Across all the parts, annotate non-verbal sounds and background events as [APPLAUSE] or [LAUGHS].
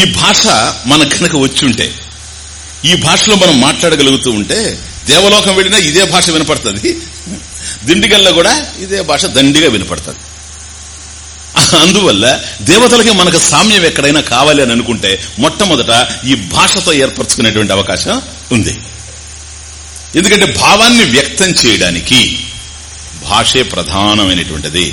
ఈ భాష మన కనుక వచ్చి ఉంటే ఈ భాషలో మనం మాట్లాడగలుగుతూ ఉంటే దేవలోకం వెళ్ళినా ఇదే భాష వినపడుతుంది. దిండిగల్లో కూడా ఇదే భాష దండిగా వినపడుతుంది. అందువల్ల దేవతలకి మనకు సామ్యం ఎక్కడైనా కావాలి అని అనుకుంటే మొట్టమొదట ఈ భాషతో ఏర్పరచుకునేటువంటి అవకాశం ఉంది. ఎందుకంటే భావాన్ని వ్యక్తం చేయడానికి భాషే ప్రధానమైనటువంటిది.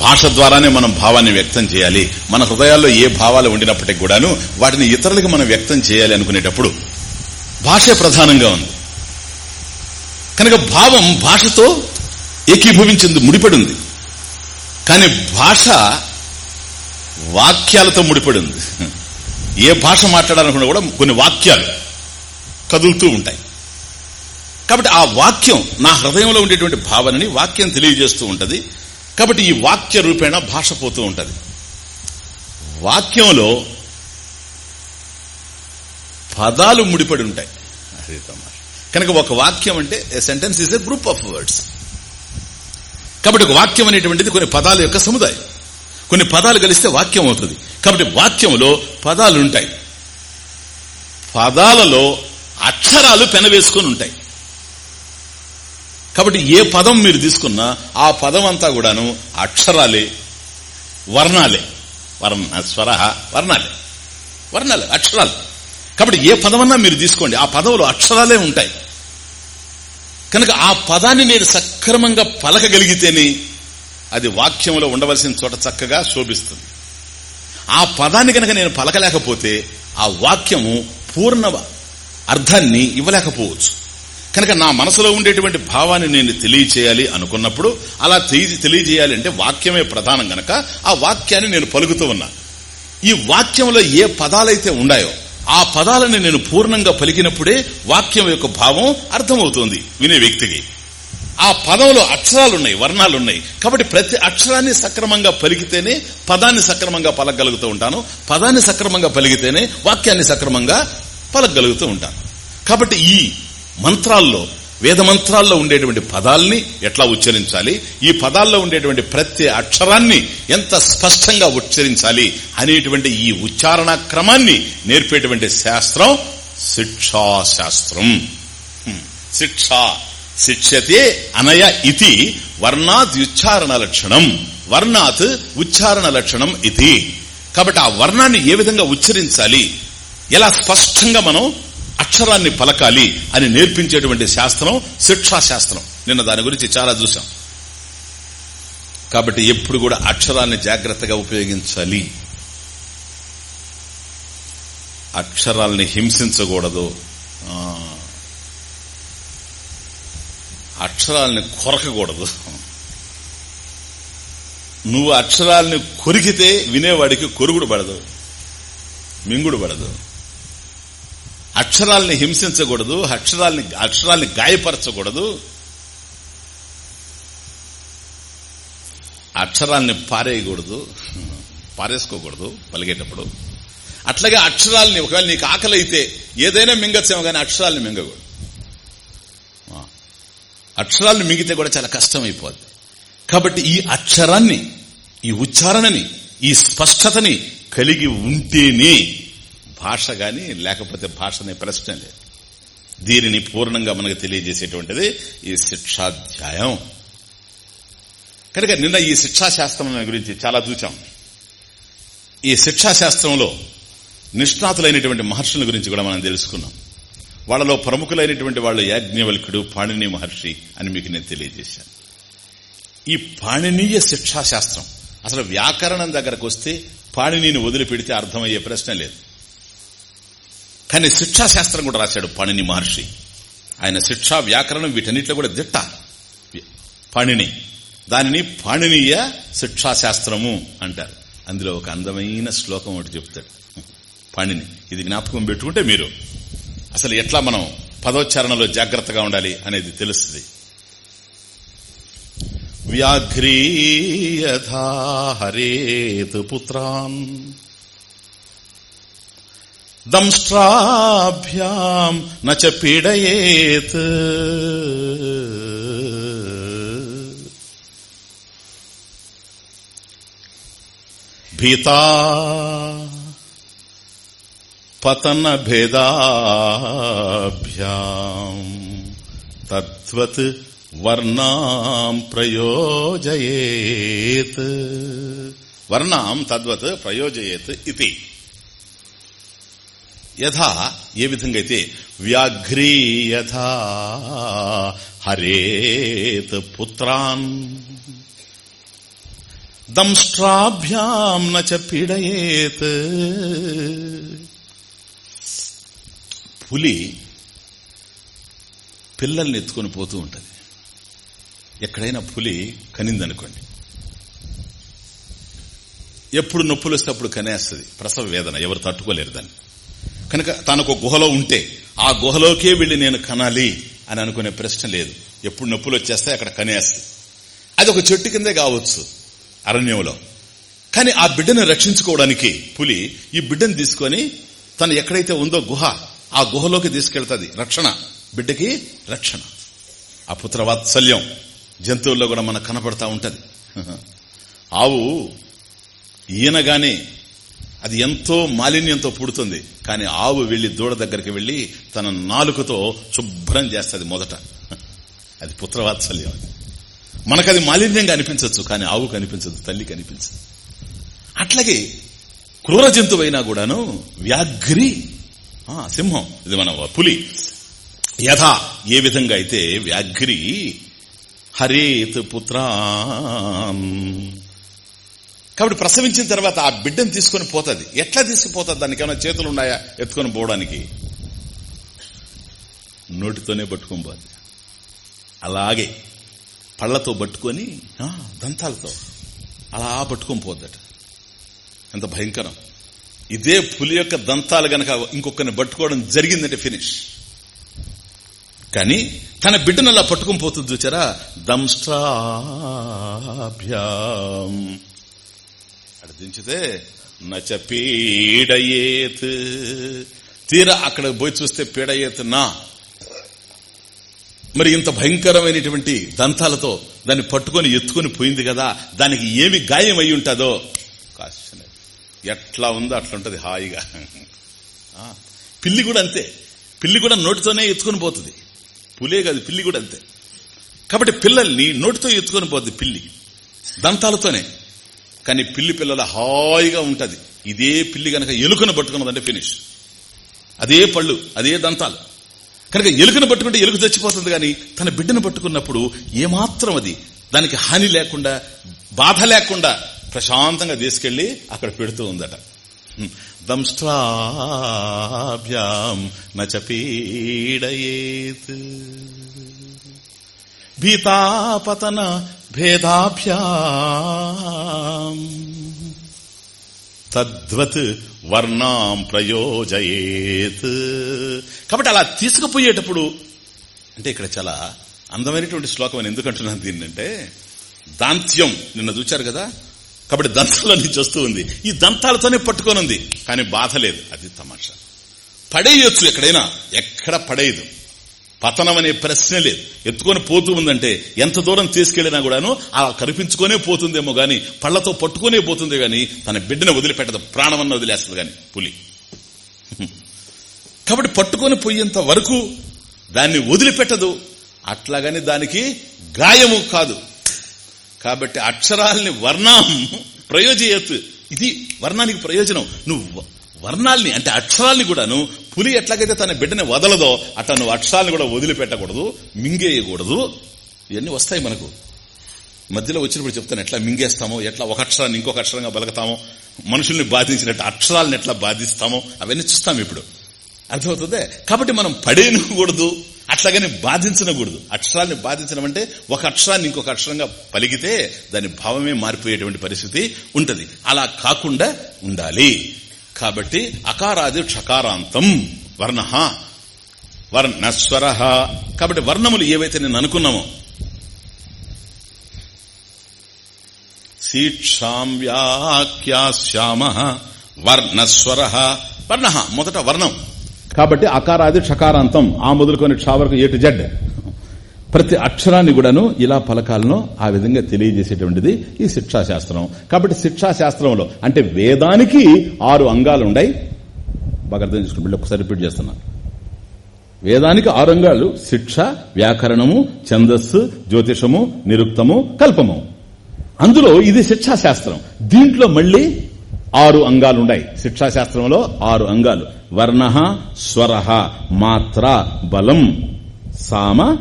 భాష ద్వారానే మనం భావాన్ని వ్యక్తం చేయాలి. మన హృదయాల్లో ఏ భావాలు ఉండినప్పటికి కూడాను వాటిని ఇతరులకు మనం వ్యక్తం చేయాలి అనుకునేటప్పుడు భాషే ప్రధానంగా ఉంది. కనుక భావం భాషతో ఏకీభవించింది ముడిపడి ఉంది కానీ భాష వాక్యాలతో ముడిపడి ఉంది ఏ భాష మాట్లాడాలనుకున్నా కూడా కొన్ని వాక్యాలు కదులుతూ ఉంటాయి. కాబట్టి ఆ వాక్యం నా హృదయంలో ఉండేటువంటి భావనని వాక్యం తెలియజేస్తూ ఉంటుంది. కాబట్టి ఈ వాక్య రూపేణ భాష పోతూ ఉంటుంది. వాక్యంలో పదాలు ముడిపడి ఉంటాయి. అదే కనుక ఒక వాక్యం అంటే sentence is a group of words కాబట్టి ఒక వాక్యం అనేటువంటిది కొన్ని పదాల యొక్క సముదాయం. కొన్ని పదాలు కలిస్తే వాక్యం అవుతుంది. కాబట్టి వాక్యంలో పదాలు ఉంటాయి. పదాలలో అక్షరాలు పెనవేసుకొని ఉంటాయి. కాబట్టి ఏ పదం మీరు తీసుకున్నా ఆ పదం అంతా కూడాను అక్షరాలే వర్ణాలే. వర్ణ స్వర వర్ణాలే. వర్ణాలే అక్షరాలు. కాబట్టి ఏ పదమన్నా మీరు తీసుకోండి. ఆ పదంలో అక్షరాలే ఉంటాయి. కనుక ఆ పదాన్ని నేను సక్రమంగా పలకగలిగితేనే అది వాక్యంలో ఉండవలసిన చోట చక్కగా శోభిస్తుంది. ఆ పదాన్ని కనుక నేను పలకలేకపోతే ఆ వాక్యము పూర్ణ అర్థాన్ని ఇవ్వలేకపోవచ్చు. కనుక నా మనసులో ఉండేటువంటి భావాన్ని నేను తెలియచేయాలి అనుకున్నప్పుడు అలా తెలి- తెలియజేయాలి అంటే వాక్యమే ప్రధానం గనక ఆ వాక్యాన్ని నేను పలుకుతూ ఉన్నా. ఈ వాక్యంలో ఏ పదాలైతే ఉన్నాయో ఆ పదాలను నేను పూర్ణంగా పలికినప్పుడే వాక్యం యొక్క భావం అర్థమవుతుంది వినే వ్యక్తికి. ఆ పదంలో అక్షరాలు ఉన్నాయి వర్ణాలు ఉన్నాయి కాబట్టి ప్రతి అక్షరాన్ని సక్రమంగా పలికితేనే పదాన్ని సక్రమంగా పలకగలుగుతూ ఉంటాను. పదాన్ని సక్రమంగా పలికితేనే వాక్యాన్ని సక్రమంగా పలకగలుగుతూ ఉంటాను. కాబట్టి ఈ మంత్రాల్లో వేద మంత్రాల్లో ఉండేటువంటి పదాల్ని ఎట్లా ఉచ్చరించాలి? ఈ పదాల్లో ఉండేటువంటి ప్రతి అక్షరాన్ని ఎంత స్పష్టంగా ఉచ్చరించాలి అనేటువంటి ఈ ఉచ్చారణ క్రమాన్ని నేర్పేటువంటి శాస్త్రం శిక్షాశాస్త్రం. శిక్ష శిక్షతే అనయ ఇది వర్ణాత్ ఉచ్చారణ లక్షణం. వర్ణాత్ ఉచ్చారణ లక్షణం ఇది కాబట్టి ఆ వర్ణాన్ని ఏ విధంగా ఉచ్చరించాలి? ఎలా స్పష్టంగా మనం అక్షరాన్ని పలకాలి అని నేర్పించేటువంటి శాస్త్రం శిక్షాశాస్త్రం నిన్న దాని గురించి చాలా చూసాం కాబట్టి ఎప్పుడు కూడా అక్షరాన్ని జాగ్రత్తగా ఉపయోగించాలి. అక్షరాల్ని హింసించకూడదు. ఆ, అక్షరాల్ని కొరకకూడదు. నువ్వు అక్షరాల్ని కొరికితే వినేవాడికి కొరుగుడు పడదు మింగుడు పడదు. అక్షరాల్ని హింసించకూడదు అక్షరాల్ని అక్షరాల్ని గాయపరచకూడదు. అక్షరాల్ని పారేయకూడదు పారేసుకోకూడదు పలిగేటప్పుడు అట్లాగే అక్షరాల్ని ఒకవేళ నీకు ఆకలి అయితే ఏదైనా మింగచ్చేమో కానీ అక్షరాల్ని మింగకూడదు. ఆ. అక్షరాల్ని మింగితే కూడా చాలా కష్టం అయిపోద్ది కాబట్టి ఈ అక్షరాన్ని ఈ ఉచ్చారణని ఈ స్పష్టతని కలిగి ఉంటేనే భాష గాని లేకపోతే భాష అనే ప్రశ్న లేదు. దీనిని పూర్ణంగా మనకు తెలియజేసేటువంటిది ఈ శిక్షాధ్యాయం. కనుక నిన్న ఈ శిక్షాశాస్త్రం గురించి చాలా చూచాం. ఈ శిక్షాశాస్త్రంలో నిష్ణాతులైనటువంటి మహర్షుల గురించి కూడా మనం తెలుసుకున్నాం. వాళ్ళలో ప్రముఖులైనటువంటి వాళ్ళు యాజ్ఞవల్కుడు పాణిని మహర్షి అని మీకు నేను తెలియజేశాను. ఈ పాణినీయ శిక్షాశాస్త్రం అసలు వ్యాకరణం దగ్గరకు వస్తే పాణినిని వదిలిపెడితే అర్థమయ్యే ప్రశ్న లేదు. కానీ శిక్షాశాస్త్రం కూడా రాశాడు పణిని మహర్షి. ఆయన శిక్షా వ్యాకరణం వీటన్నిటిలో కూడా దిట్ట. పణిని. దానిని పణినీయ శిక్షాశాస్త్రము అంటారు. అందులో ఒక అందమైన శ్లోకం ఒకటి చెప్తాడు. పణిని ఇది జ్ఞాపకం పెట్టుకుంటే మీరు అసలు ఎట్లా మనం పదోచ్చారణలో జాగ్రత్తగా ఉండాలి అనేది తెలుస్తుంది. వ్యాఘ్రీయథా హరేతు పుత్రాన్ దంష్ట్రాభ్యాం నచ పీడయేత్. భీతా పతన భేదాభ్యాం తద్వత్ వర్ణాం ప్రయోజయేత్. వర్ణాం తద్వత్ ప్రయోజయేత్ ఇది. యథా ఏ విధంగా అయితే వ్యాఘ్రీయథా హరేత్ పుత్రాన్. దంష్ట్రాభ్యాం నచ పీడయేత్. పులి పిల్లల్ని ఎత్తుకొని పోతూ ఉంటుంది. ఎక్కడైనా పులి కనిందనుకోండి. ఎప్పుడు నొప్పులు వస్తే అప్పుడు కనేస్తుంది. ప్రసవ వేదన ఎవరు తట్టుకోలేరు దాన్ని. కనుక తనకు గుహలో ఉంటే ఆ గుహలోకే వెళ్ళి నేను కనాలి అని అనుకునే ప్రశ్న లేదు. ఎప్పుడు నొప్పులు వచ్చేస్తే అక్కడ కనేస్తుంది అది ఒక చెట్టు కిందే కావచ్చు అరణ్యంలో. కానీ ఆ బిడ్డను రక్షించుకోవడానికి పులి ఈ బిడ్డను తీసుకొని తను ఎక్కడైతే ఉందో గుహ ఆ గుహలోకి తీసుకెళ్తుంది. రక్షణ. బిడ్డకి రక్షణ. ఆ పుత్రవాత్సల్యం జంతువుల్లో కూడా మనకు కనపడతా ఉంటది. [LAUGHS] ఆవు ఈయనగానే అది ఎంతో మాలిన్యంతో పుడుతుంది. కానీ ఆవు వెళ్ళి దూడ దగ్గరికి వెళ్ళి తన నాలుకతో శుభ్రం చేస్తుంది మొదట. అది పుత్రవాత్సల్యం అది. మనకది మాలిన్యంగా అనిపించవచ్చు కానీ ఆవు కనిపించదు తల్లి కనిపించదు అట్లాగే క్రూర జంతువైనా కూడాను వ్యాఘ్రి సింహం ఇది మన పులి. యథా ఏ విధంగా అయితే వ్యాఘ్రి హరేత్ పుత్రా. కాబట్టి ప్రసవించిన తర్వాత ఆ బిడ్డను తీసుకొని పోతుంది. ఎట్లా తీసుకుపోతుంది? దానికి ఏమైనా చేతులు ఉన్నాయా ఎత్తుకొని పోవడానికి? నోటితోనే పట్టుకొని పోతుంది అలాగే పళ్ళతో పట్టుకొని దంతాలతో అలా పట్టుకొని పోద్దట. ఎంత భయంకరం. ఇదే పులి యొక్క దంతాలు గనక ఇంకొకరిని పట్టుకోవడం జరిగిందంటే ఫినిష్. కానీ తన బిడ్డను అలా పట్టుకుని పోతుంది చూచారా? దంష్ట్రాభ్యాం. అక్కడ దించితే నచ పీడయేత్ తీరా అక్కడ పోయి చూస్తే పీడయేత్ నా. మరి ఇంత భయంకరమైనటువంటి దంతాలతో దాన్ని పట్టుకొని ఎత్తుకొని పోయింది కదా దానికి ఏమి గాయం అయి ఉంటుందో? కాశ్చన ఎట్లా ఉందో అట్లా ఉంటది హాయిగా పిల్లి కూడా అంతే. పిల్లి కూడా నోటితోనే ఎత్తుకొని పోతుంది. పులే కాదు పిల్లి కూడా అంతే. కాబట్టి పిల్లల్ని నోటితో ఎత్తుకొని పోతుంది పిల్లి. దంతాలతోనే. కానీ పిల్లి పిల్లల హాయిగా ఉంటది. ఇదే పిల్లి గనక ఎలుకను పట్టుకున్నదంటే ఫినిష్ అదే పళ్ళు అదే దంతాలు. కనుక ఎలుకను పట్టుకుంటే ఎలుక చచ్చిపోతుంది కానీ తన బిడ్డను పట్టుకున్నప్పుడు ఏమాత్రం అది దానికి హాని లేకుండా బాధ లేకుండా ప్రశాంతంగా తీసుకెళ్ళి అక్కడ పెడుతూ ఉందట. దంష్ట్రాభ్యాం నచపీడయేత్. భీతాపతన భేదాభ్యా. తద్వత్ వర్ణాం ప్రయోజయేత్. కాబట్టి అలా తీసుకుపోయేటప్పుడు అంటే ఇక్కడ చాలా అందమైనటువంటి శ్లోకం అని ఎందుకంటున్నాను దీన్నంటే దాంత్యం నిన్న చూచారు కదా? కాబట్టి దంతాల నుంచి వస్తూ ఉంది. ఈ దంతాలతోనే పట్టుకొని ఉంది. కానీ బాధ లేదు. అది తమాషా. పడేయొచ్చు ఎక్కడైనా. ఎక్కడ పడేయదు. పతనం అనే ప్రశ్న లేదు. ఎత్తుకొని పోతూ ఉందంటే ఎంత దూరం తీసుకెళ్ళినా కూడాను ఆ కనిపించుకునే పోతుందేమో గాని పళ్ళతో పట్టుకునే పోతుంది గాని తన బిడ్డను వదిలిపెట్టదు ప్రాణమన్న వదిలేస్తుంది గాని పులి. [LAUGHS] కాబట్టి పట్టుకొని పోయేంత వరకు దాన్ని వదిలిపెట్టదు. అట్లాగని దానికి గాయము కాదు. కాబట్టి అక్షరాల్ని వర్ణం ప్రయోజయత్. ఇది వర్ణానికి ప్రయోజనం. నువ్వు వర్ణాల్ని అంటే అక్షరాల్ని కూడాను పులి ఎట్లాగైతే తన బిడ్డని వదలదో అట్లా నువ్వు అక్షరాల్ని కూడా వదిలిపెట్టకూడదు మింగేయకూడదు. ఇవన్నీ వస్తాయి మనకు. మధ్యలో వచ్చినప్పుడు చెప్తాను ఎట్లా మింగేస్తామో ఎట్లా ఒక అక్షరాన్ని ఇంకొక అక్షరంగా బలగతామో మనుషుల్ని బాధించినట్టు అక్షరాలను ఎట్లా బాధిస్తామో అవన్నీ చూస్తాం ఇప్పుడు. అర్థమవుతుంది? కాబట్టి మనం పడేయకూడదు అట్లాగని బాధించనకూడదు. అక్షరాన్ని బాధించడం అంటే ఒక అక్షరాన్ని ఇంకొక అక్షరంగా పలిగితే దాని భావమే మారిపోయేటువంటి పరిస్థితి ఉంటుంది. అలా కాకుండా ఉండాలి. కాబట్టి అకారాది క్షకారాంతం వర్ణ వర్ణస్వర. కాబట్టి వర్ణములు ఏవైతే నేను అనుకున్నామో శీక్షాం వ్యాఖ్యాశ్యామ వర్ణస్వర. వర్ణ మొదట వర్ణం. కాబట్టి అకారాది క్షకారాంతం ఆ మొదలుకొని క్షా వరకు ఏటు జడ్. ప్రతి అక్షరాన్ని కూడాను ఇలా పలకాలను ఆ విధంగా తెలియజేసేటువంటిది ఈ శిక్షాశాస్త్రం. కాబట్టి శిక్షాశాస్త్రంలో అంటే వేదానికి ఆరు అంగాలు ఉన్నాయి బాగా అర్థం చేసుకుని మళ్ళీ ఒకసారి రిపీట్ చేస్తున్నా. వేదానికి ఆరు అంగాలు శిక్ష వ్యాకరణము ఛందస్సు జ్యోతిషము నిరుక్తము కల్పము. అందులో ఇది శిక్షాశాస్త్రం. దీంట్లో మళ్ళీ ఆరు అంగాలు ఉన్నాయి శిక్షాశాస్త్రంలో ఆరు అంగాలు. వర్ణ స్వర మాత్ర బలం సామ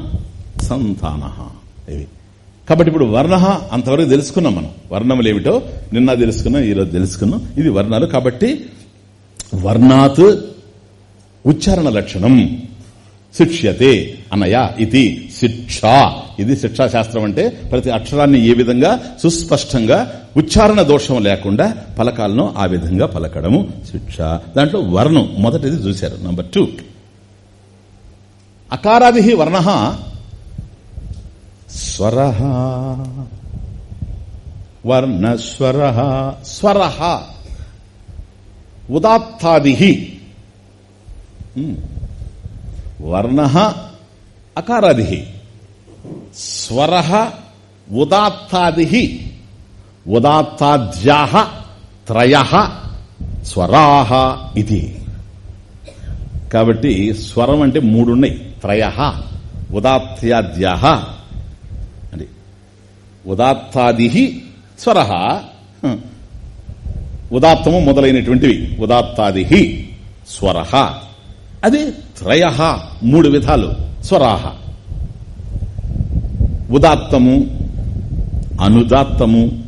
సంతాన ఇవి కాబట్టి ఇప్పుడు వర్ణ అంతవరకు తెలుసుకున్నాం మనం. వర్ణములు ఏమిటో నిన్న తెలుసుకున్నాం ఈరోజు తెలుసుకున్నాం. ఇది వర్ణాలు కాబట్టి వర్ణాత్ ఉచ్చారణ లక్షణం. శిక్ష్యతే అనయ ఇది శిక్ష. ఇది శిక్షాశాస్త్రం అంటే ప్రతి అక్షరాన్ని ఏ విధంగా సుస్పష్టంగా ఉచ్చారణ దోషం లేకుండా పలకాలను ఆ విధంగా పలకడము. శిక్ష. దాంట్లో వర్ణం మొదటిది చూశారు. Number two. అకారాది వర్ణ స్వర. వర్ణస్వర. స్వర. ఉదాత్తాది వర్ణ అకారాది స్వర ఉదాత్తాది ఉదాత్తాద్యా త్రయ స్వరా ఇది. కాబట్టి స్వరం అంటే మూడున్నాయి. త్రయ ఉదాత్యాద్యా ఉదాత్తాది స్వర. ఉదాత్తము మొదలైనటువంటివి. ఉదాత్తాది స్వర. అది త్రయ మూడు విధాలు. స్వరాహ ఉదాత్తము అనుదాత్తము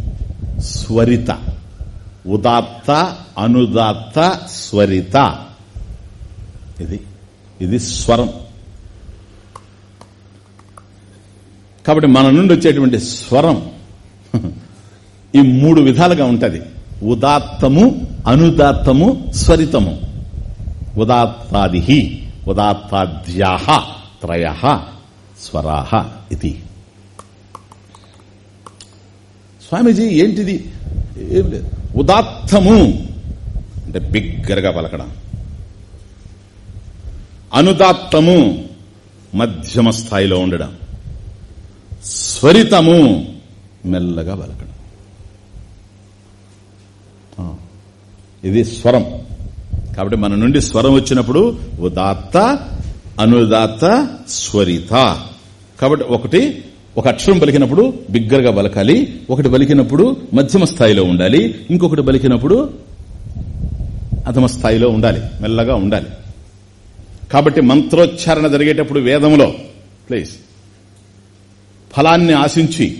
స్వరిత. ఉదాత్త అనుదాత్త స్వరిత. ఇది ఇది స్వరం. కాబట్టి మన నుండి వచ్చేటువంటి స్వరం ఈ మూడు విధాలుగా ఉంటుంది. ఉదాత్తము అనుదాత్తము స్వరితము. ఉదాత్తాది ఉదాత్తాద్యా త్రయ స్వరాహ ఇది. స్వామీజీ ఏంటిది? ఏం లేదు ఉదాత్తము అంటే బిగ్గరగా పలకడం. అనుదాత్తము మధ్యమ స్థాయిలో ఉండడం. స్వరితము మెల్లగా బలకడం ఇది స్వరం. కాబట్టి మన నుండి స్వరం వచ్చినప్పుడు ఉదాత్త అనుదాత్త స్వరిత. కాబట్టి ఒకటి ఒక అక్షరం పలికినప్పుడు బిగ్గరగా బలకాలి ఒకటి పలికినప్పుడు మధ్యమ స్థాయిలో ఉండాలి ఇంకొకటి పలికినప్పుడు అధమ స్థాయిలో ఉండాలి మెల్లగా ఉండాలి. కాబట్టి మంత్రోచ్చారణ జరిగేటప్పుడు వేదంలో ప్లీజ్. ఫలాన్ని ఆశించి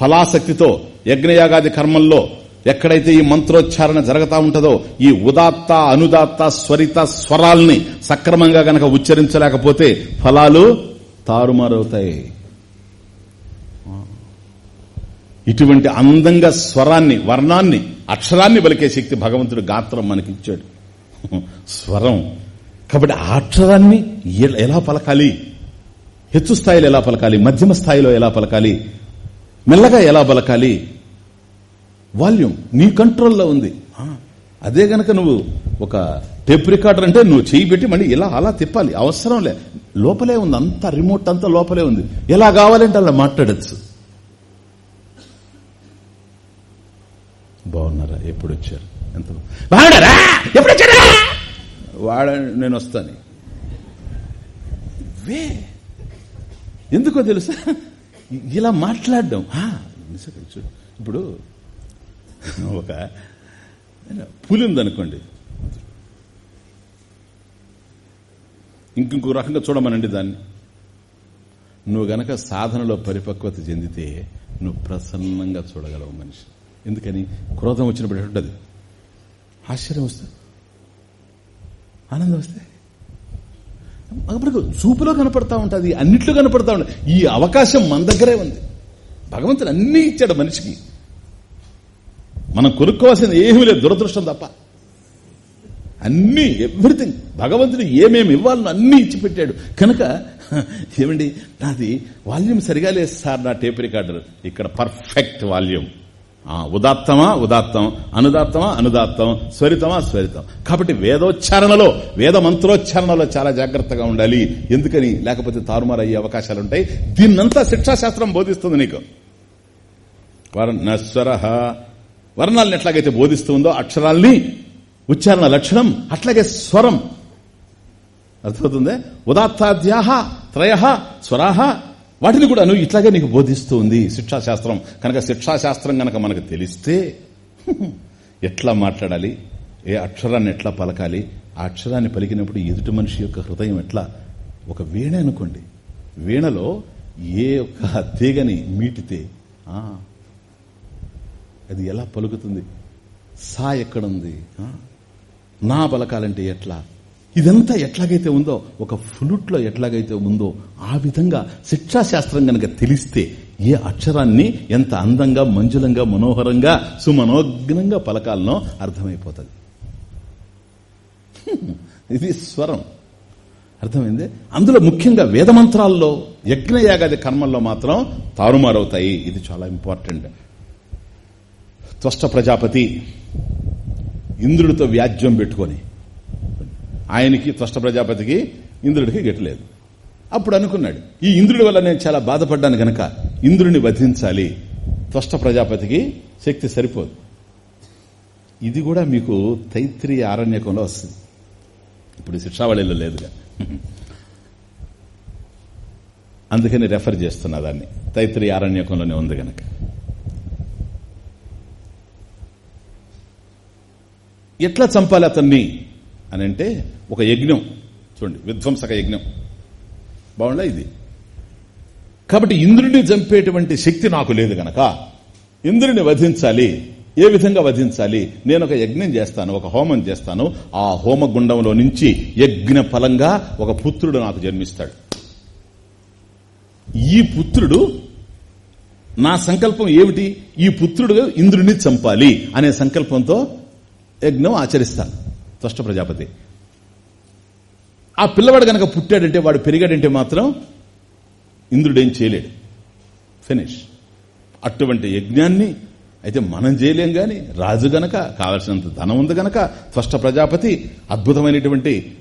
ఫలాసక్తితో యజ్ఞయాగాది కర్మల్లో ఎక్కడైతే ఈ మంత్రోచ్చారణ జరుగుతా ఉంటుందో ఈ ఉదాత్త అనుదాత్త స్వరిత స్వరాల్ని సక్రమంగా గనక ఉచ్చరించలేకపోతే ఫలాలు తారుమారవుతాయి. ఇటువంటి అందంగా స్వరాన్ని వర్ణాన్ని అక్షరాన్ని పలికే శక్తి భగవంతుడు గాత్రం మనకిచ్చాడు. స్వరం. కాబట్టి ఆ అక్షరాన్ని ఎలా పలకాలి? హెచ్చు స్థాయిలో ఎలా పలకాలి? మధ్యమ స్థాయిలో ఎలా పలకాలి? మెల్లగా ఎలా పలకాలి? వాల్యూమ్ నీ కంట్రోల్లో ఉంది. అదే గనక నువ్వు ఒక టెప్ రికార్డర్ అంటే నువ్వు చేయి పెట్టి మళ్ళీ ఇలా అలా తిప్పాలి. అవసరం లే. లోపలే ఉంది. అంత రిమోట్ అంతా లోపలే ఉంది. ఎలా కావాలంటే అలా మాట్లాడచ్చు. బాగున్నారా? ఎప్పుడు వచ్చారు? ఎంత బాగున్నారా? ఎప్పుడు వచ్చారా? వాడ నేను వస్తాను. వే ఎందుకో తెలుసా? ఇలా మాట్లాడడం. ఇప్పుడు ఒక పులి ఉందనుకోండి ఇంకొక రకంగా చూడమనండి దాన్ని. నువ్వు గనక సాధనలో పరిపక్వత చెందితే నువ్వు ప్రసన్నంగా చూడగలవు మనిషి. ఎందుకని? క్రోధం వచ్చినప్పుడు ఎటుంటది ఆశ్చర్యం వస్తుంది. ఆనందం వస్తే? అప్పుడు చూపులో కనపడతా ఉంటుంది అన్నిట్లో కనపడతా ఉంటుంది. ఈ అవకాశం మన దగ్గరే ఉంది. భగవంతుడు అన్ని ఇచ్చాడు మనిషికి. మనం కొనుక్కోవాల్సింది ఏమీ లేదు దురదృష్టం తప్ప. అన్ని ఎవ్రీథింగ్ భగవంతుడు ఏమేమి ఇవ్వాలని అన్ని ఇచ్చి పెట్టాడు. కనుక ఏమండి నాది వాల్యూమ్ సరిగా లేదు సార్ నా టేప్ రికార్డర్ ఇక్కడ పర్ఫెక్ట్ వాల్యూమ్. ఉదాత్తమా ఉదాత్తం అనుదాత్తమా అనుదాత్తం స్వరితమా స్వరితం. కాబట్టి వేదోచ్చారణలో వేద మంత్రోచ్చారణలో చాలా జాగ్రత్తగా ఉండాలి. ఎందుకని? లేకపోతే తారుమారు అయ్యే అవకాశాలు ఉంటాయి దీన్నంతా శిక్షాశాస్త్రం బోధిస్తుంది నీకు. వర్ణస్వర. వర్ణాలను ఎట్లాగైతే బోధిస్తుందో అక్షరాల్ని ఉచ్చారణ లక్షణం అట్లాగే స్వరం. అర్థమవుతుందే? ఉదాత్తాద్యాహ త్రయ స్వరాహ వాటిని కూడా నువ్వు ఇట్లాగే నీకు బోధిస్తూ ఉంది శిక్షాశాస్త్రం. కనుక శిక్షాశాస్త్రం కనుక మనకు తెలిస్తే ఎట్లా మాట్లాడాలి? ఏ అక్షరాన్ని ఎట్లా పలకాలి? ఆ అక్షరాన్ని పలికినప్పుడు ఎదుటి మనిషి యొక్క హృదయం ఎట్లా? ఒక వీణ అనుకోండి. వీణలో ఏ ఒక్క తీగని మీటితే ఆ, అది ఎలా పలుకుతుంది? సా ఎక్కడుంది? నా పలకాలంటే ఎట్లా? ఇదంతా ఎట్లాగైతే ఉందో ఒక ఫ్లూట్లో ఎట్లాగైతే ఉందో ఆ విధంగా శిక్షాశాస్త్రం గనక తెలిస్తే ఏ అక్షరాన్ని ఎంత అందంగా మంజులంగా మనోహరంగా సుమనోగ్నంగా పలకాలనో అర్థమైపోతుంది. ఇది స్వరం. అర్థమైంది? అందులో ముఖ్యంగా వేదమంత్రాల్లో యజ్ఞయాగాది కర్మల్లో మాత్రం తారుమారవుతాయి. ఇది చాలా ఇంపార్టెంట్. త్వష్ట ప్రజాపతి ఇంద్రుడితో వ్యాజ్యం పెట్టుకొని ఆయనకి త్వష్ట ప్రజాపతికి ఇంద్రుడికి గెట్టలేదు అప్పుడు అనుకున్నాడు ఈ ఇంద్రుడి వల్ల నేను చాలా బాధపడ్డాను గనక ఇంద్రుడిని వధించాలి. త్వష్ట ప్రజాపతికి శక్తి సరిపోదు. ఇది కూడా మీకు తైత్రీయ ఆరణ్యకంలో వస్తుంది. ఇప్పుడు శిక్షావళిలో లేదుగా. అందుకని రెఫర్ చేస్తున్నా దాన్ని. తైత్రీయ ఆరణ్యకంలోనే ఉంది గనక. ఎట్లా చంపాలి అతన్ని? అని అంటే ఒక యజ్ఞం. చూడండి విధ్వంసక యజ్ఞం. బాగుండా ఇది? కాబట్టి ఇంద్రుడిని చంపేటువంటి శక్తి నాకు లేదు గనక. ఇంద్రుడిని వధించాలి. ఏ విధంగా వధించాలి? నేను ఒక యజ్ఞం చేస్తాను ఒక హోమం చేస్తాను. ఆ హోమ గుండంలో నుంచి యజ్ఞ ఫలంగా ఒక పుత్రుడు నాకు జన్మిస్తాడు. ఈ పుత్రుడు నా సంకల్పం ఏమిటి? ఈ పుత్రుడు ఇంద్రుడిని చంపాలి అనే సంకల్పంతో యజ్ఞం ఆచరిస్తాను. త్వష్ట ప్రజాపతి. ఆ పిల్లవాడు గనక పుట్టాడంటే వాడు పెరిగాడంటే మాత్రం ఇంద్రుడేం చేయలేడు. ఫినిష్. అటువంటి యజ్ఞాన్ని అయితే మనం చేయలేం గాని రాజు గనక కావలసినంత ధనం ఉంది గనక త్వష్ట ప్రజాపతి అద్భుతమైనటువంటి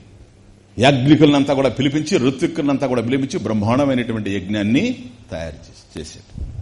యాజ్ఞికులనంతా కూడా పిలిపించి ఋత్విక్కులంతా కూడా పిలిపించి బ్రహ్మాండమైనటువంటి యజ్ఞాన్ని తయారు చేసి చేశాడు.